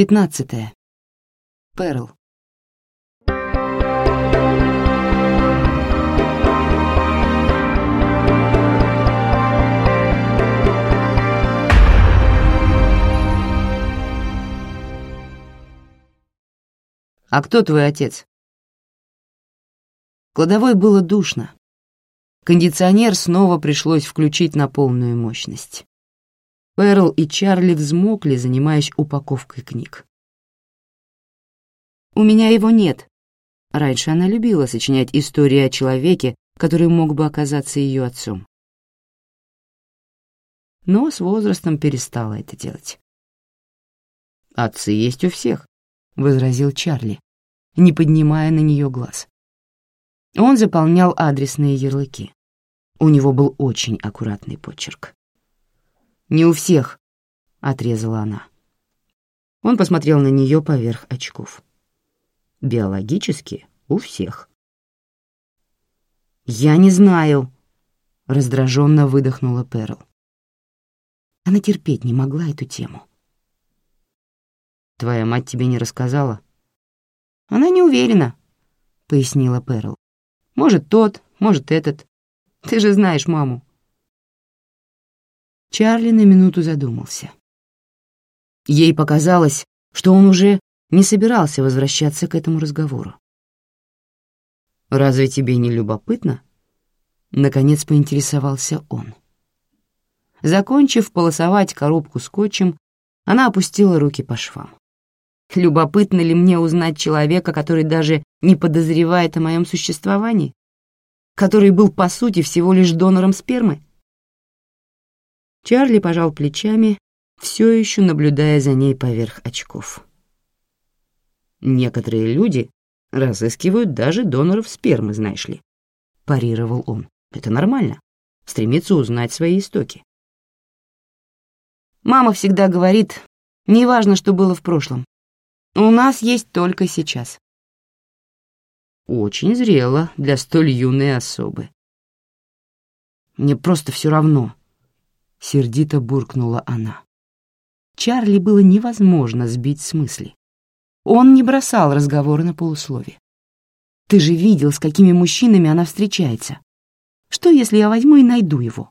Пятнадцатое. Перл. «А кто твой отец?» Кладовой было душно. Кондиционер снова пришлось включить на полную мощность. Перл и Чарли взмокли, занимаясь упаковкой книг. «У меня его нет». Раньше она любила сочинять истории о человеке, который мог бы оказаться ее отцом. Но с возрастом перестала это делать. «Отцы есть у всех», — возразил Чарли, не поднимая на нее глаз. Он заполнял адресные ярлыки. У него был очень аккуратный почерк. «Не у всех», — отрезала она. Он посмотрел на нее поверх очков. «Биологически у всех». «Я не знаю», — раздраженно выдохнула Перл. Она терпеть не могла эту тему. «Твоя мать тебе не рассказала?» «Она не уверена», — пояснила Перл. «Может, тот, может, этот. Ты же знаешь маму». Чарли на минуту задумался. Ей показалось, что он уже не собирался возвращаться к этому разговору. «Разве тебе не любопытно?» Наконец поинтересовался он. Закончив полосовать коробку скотчем, она опустила руки по швам. «Любопытно ли мне узнать человека, который даже не подозревает о моем существовании? Который был, по сути, всего лишь донором спермы?» Чарли пожал плечами, все еще наблюдая за ней поверх очков. «Некоторые люди разыскивают даже доноров спермы, знаешь ли», — парировал он. «Это нормально. Стремиться узнать свои истоки». Мама всегда говорит, неважно, что было в прошлом. У нас есть только сейчас. Очень зрело для столь юной особы. Мне просто все равно, — сердито буркнула она. Чарли было невозможно сбить с мысли. Он не бросал разговоры на полусловие. «Ты же видел, с какими мужчинами она встречается. Что, если я возьму и найду его?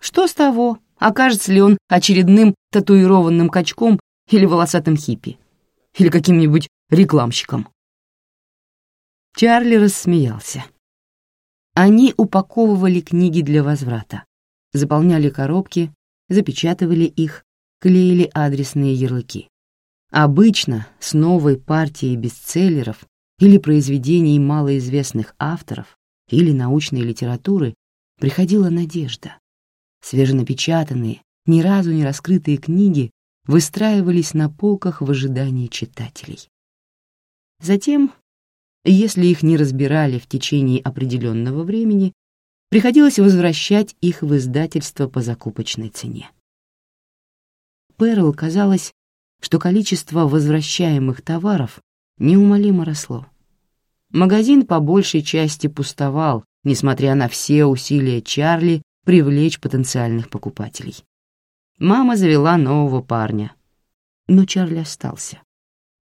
Что с того, окажется ли он очередным татуированным качком или волосатым хиппи? Или каким-нибудь рекламщиком?» Чарли рассмеялся. Они упаковывали книги для возврата заполняли коробки, запечатывали их, клеили адресные ярлыки. Обычно с новой партией бестселлеров или произведений малоизвестных авторов или научной литературы приходила надежда. Свеженапечатанные, ни разу не раскрытые книги выстраивались на полках в ожидании читателей. Затем, если их не разбирали в течение определенного времени, приходилось возвращать их в издательство по закупочной цене. Перл казалось, что количество возвращаемых товаров неумолимо росло. Магазин по большей части пустовал, несмотря на все усилия Чарли привлечь потенциальных покупателей. Мама завела нового парня, но Чарли остался.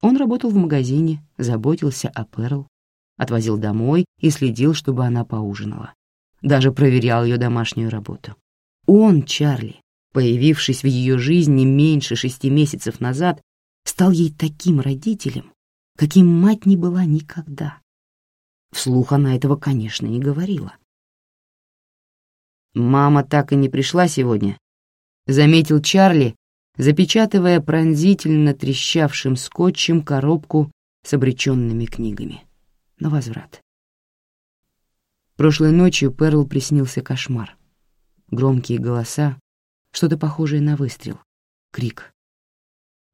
Он работал в магазине, заботился о Перл, отвозил домой и следил, чтобы она поужинала даже проверял ее домашнюю работу. Он, Чарли, появившись в ее жизни меньше шести месяцев назад, стал ей таким родителем, каким мать не была никогда. Вслух она этого, конечно, не говорила. «Мама так и не пришла сегодня», — заметил Чарли, запечатывая пронзительно трещавшим скотчем коробку с обреченными книгами. На возврат. Прошлой ночью Перл приснился кошмар. Громкие голоса, что-то похожее на выстрел, крик.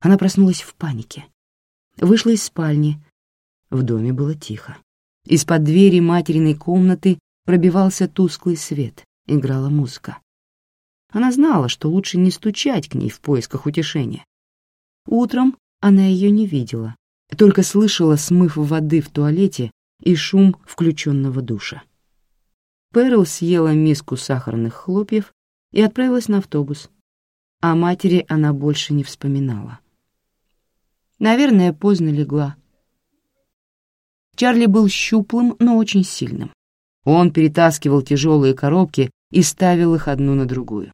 Она проснулась в панике. Вышла из спальни. В доме было тихо. Из-под двери материной комнаты пробивался тусклый свет, играла музыка. Она знала, что лучше не стучать к ней в поисках утешения. Утром она ее не видела, только слышала смыв воды в туалете и шум включенного душа. Перл съела миску сахарных хлопьев и отправилась на автобус. О матери она больше не вспоминала. Наверное, поздно легла. Чарли был щуплым, но очень сильным. Он перетаскивал тяжелые коробки и ставил их одну на другую.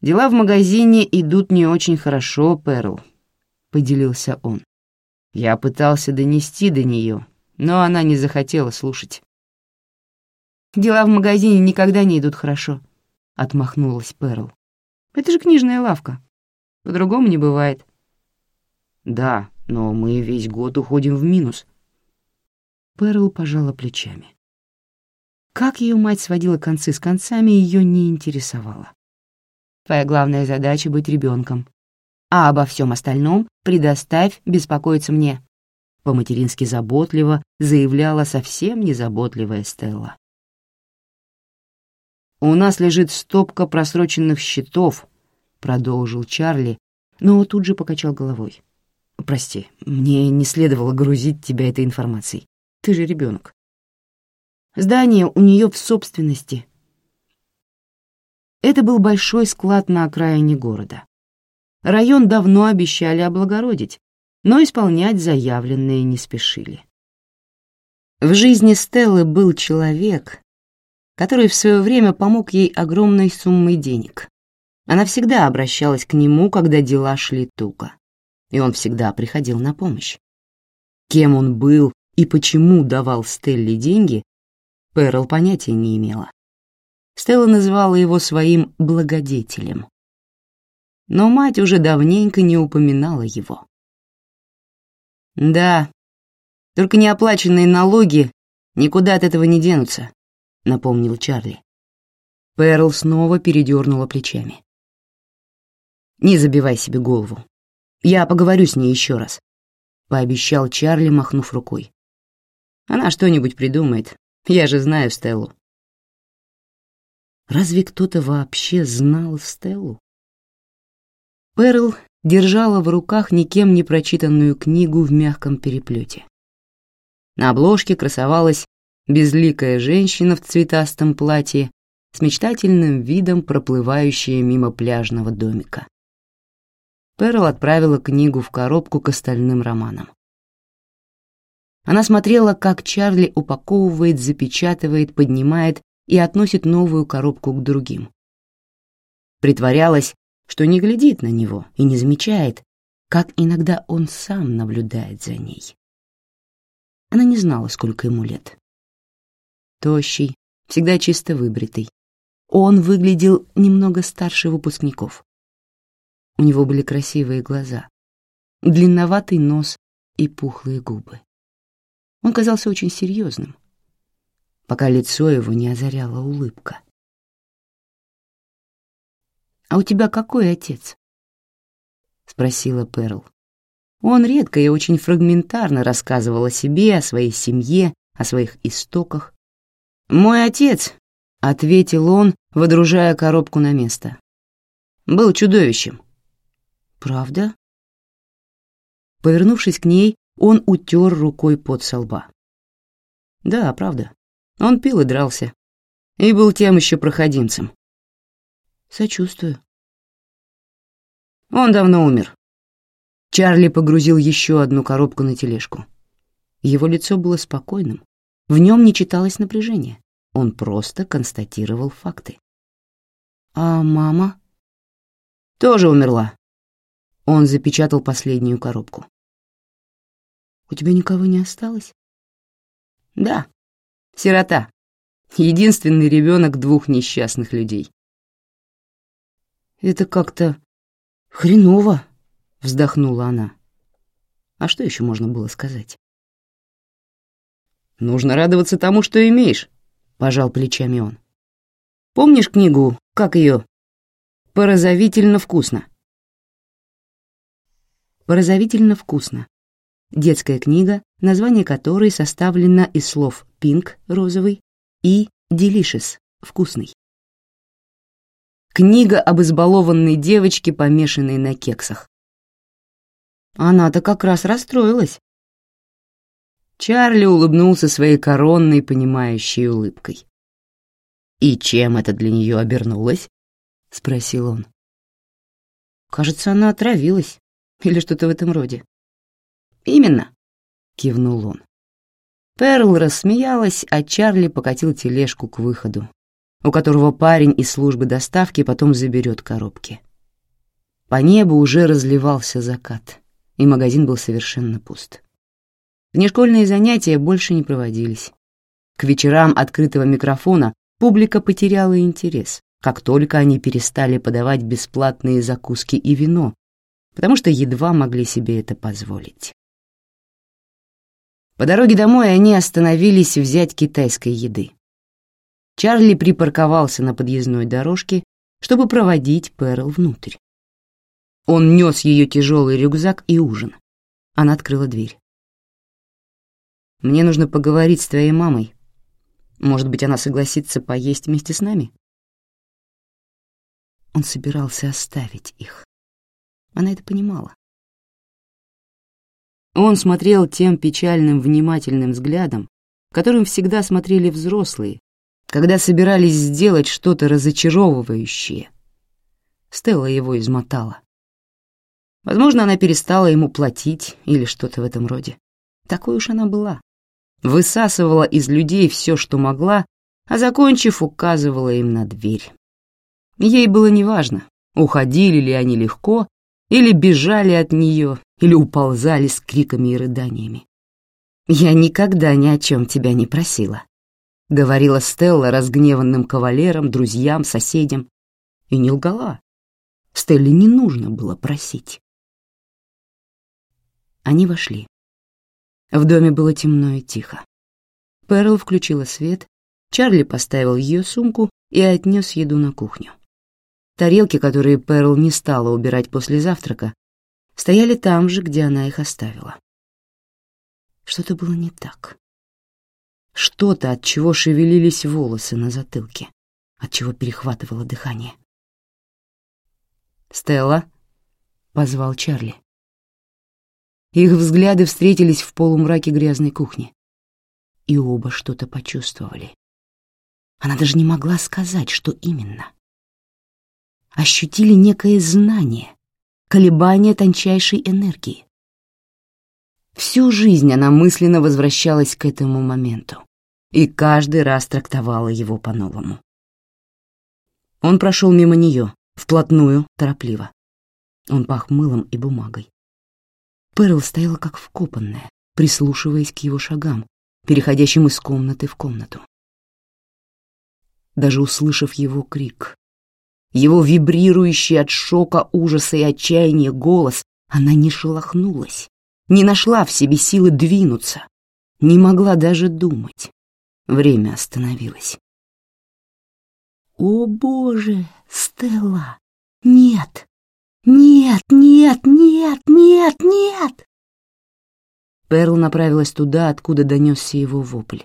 «Дела в магазине идут не очень хорошо, Перл», — поделился он. Я пытался донести до нее, но она не захотела слушать. «Дела в магазине никогда не идут хорошо», — отмахнулась Перл. «Это же книжная лавка. По-другому не бывает». «Да, но мы весь год уходим в минус». Перл пожала плечами. Как ее мать сводила концы с концами, ее не интересовало. Твоя главная задача — быть ребенком. А обо всем остальном предоставь беспокоиться мне. По-матерински заботливо заявляла совсем незаботливая Стелла. «У нас лежит стопка просроченных счетов», — продолжил Чарли, но тут же покачал головой. «Прости, мне не следовало грузить тебя этой информацией. Ты же ребенок. Здание у нее в собственности, это был большой склад на окраине города. Район давно обещали облагородить, но исполнять заявленные не спешили. В жизни Стеллы был человек, который в свое время помог ей огромной суммой денег. Она всегда обращалась к нему, когда дела шли туго, и он всегда приходил на помощь. Кем он был и почему давал Стелле деньги, Перл понятия не имела. Стелла называла его своим благодетелем. Но мать уже давненько не упоминала его. «Да, только неоплаченные налоги никуда от этого не денутся», — напомнил Чарли. Перл снова передернула плечами. «Не забивай себе голову. Я поговорю с ней еще раз», — пообещал Чарли, махнув рукой. «Она что-нибудь придумает. Я же знаю Стеллу». Разве кто-то вообще знал Стеллу? Перл держала в руках никем не прочитанную книгу в мягком переплете. На обложке красовалась безликая женщина в цветастом платье с мечтательным видом, проплывающая мимо пляжного домика. Перл отправила книгу в коробку к остальным романам. Она смотрела, как Чарли упаковывает, запечатывает, поднимает и относит новую коробку к другим. Притворялась, что не глядит на него и не замечает, как иногда он сам наблюдает за ней. Она не знала, сколько ему лет. Тощий, всегда чисто выбритый. Он выглядел немного старше выпускников. У него были красивые глаза, длинноватый нос и пухлые губы. Он казался очень серьезным, пока лицо его не озаряла улыбка. «А у тебя какой отец?» — спросила Перл. Он редко и очень фрагментарно рассказывал о себе, о своей семье, о своих истоках. «Мой отец», — ответил он, водружая коробку на место, — «был чудовищем». «Правда?» Повернувшись к ней, он утер рукой под со лба. «Да, правда. Он пил и дрался. И был тем еще проходимцем. Сочувствую. Он давно умер. Чарли погрузил еще одну коробку на тележку. Его лицо было спокойным. В нем не читалось напряжение. Он просто констатировал факты. «А мама?» «Тоже умерла». Он запечатал последнюю коробку. «У тебя никого не осталось?» «Да, Сирота. Единственный ребенок двух несчастных людей. «Это как-то хреново», — вздохнула она. А что еще можно было сказать? «Нужно радоваться тому, что имеешь», — пожал плечами он. «Помнишь книгу, как ее? «Поразовительно вкусно». «Поразовительно вкусно» детская книга, название которой составлено из слов «pink» — розовый и «delicious» — вкусный. Книга об избалованной девочке, помешанной на кексах. Она-то как раз расстроилась. Чарли улыбнулся своей коронной, понимающей улыбкой. «И чем это для нее обернулось?» — спросил он. «Кажется, она отравилась. или что-то в этом роде. «Именно», — кивнул он. Перл рассмеялась, а Чарли покатил тележку к выходу, у которого парень из службы доставки потом заберет коробки. По небу уже разливался закат, и магазин был совершенно пуст. Внешкольные занятия больше не проводились. К вечерам открытого микрофона публика потеряла интерес, как только они перестали подавать бесплатные закуски и вино, потому что едва могли себе это позволить. По дороге домой они остановились взять китайской еды. Чарли припарковался на подъездной дорожке, чтобы проводить Перл внутрь. Он нес ее тяжелый рюкзак и ужин. Она открыла дверь. «Мне нужно поговорить с твоей мамой. Может быть, она согласится поесть вместе с нами?» Он собирался оставить их. Она это понимала. Он смотрел тем печальным, внимательным взглядом, которым всегда смотрели взрослые, когда собирались сделать что-то разочаровывающее. Стелла его измотала. Возможно, она перестала ему платить или что-то в этом роде. Такой уж она была. Высасывала из людей все, что могла, а, закончив, указывала им на дверь. Ей было неважно, уходили ли они легко или бежали от нее, или уползали с криками и рыданиями. «Я никогда ни о чем тебя не просила», — говорила Стелла разгневанным кавалерам, друзьям, соседям. И не лгала. Стелле не нужно было просить. Они вошли. В доме было темно и тихо. Перл включила свет, Чарли поставил ее сумку и отнес еду на кухню. Тарелки, которые Перл не стала убирать после завтрака, стояли там же, где она их оставила. Что-то было не так. Что-то, от чего шевелились волосы на затылке, от чего перехватывало дыхание. «Стелла?» — позвал Чарли. Их взгляды встретились в полумраке грязной кухни. И оба что-то почувствовали. Она даже не могла сказать, что именно ощутили некое знание, колебание тончайшей энергии. Всю жизнь она мысленно возвращалась к этому моменту и каждый раз трактовала его по-новому. Он прошел мимо нее, вплотную, торопливо. Он пах мылом и бумагой. Перл стояла как вкопанная, прислушиваясь к его шагам, переходящим из комнаты в комнату. Даже услышав его крик, его вибрирующий от шока, ужаса и отчаяния голос, она не шелохнулась, не нашла в себе силы двинуться, не могла даже думать. Время остановилось. «О, Боже, Стелла! Нет! Нет, нет, нет, нет, нет!» Перл направилась туда, откуда донесся его вопль.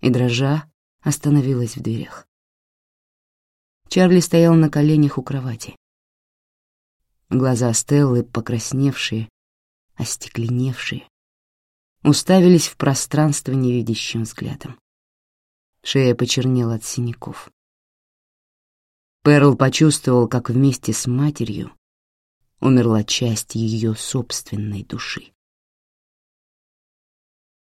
И, дрожа, остановилась в дверях. Чарли стоял на коленях у кровати. Глаза Стеллы, покрасневшие, остекленевшие, уставились в пространство невидящим взглядом. Шея почернела от синяков. Перл почувствовал, как вместе с матерью умерла часть ее собственной души.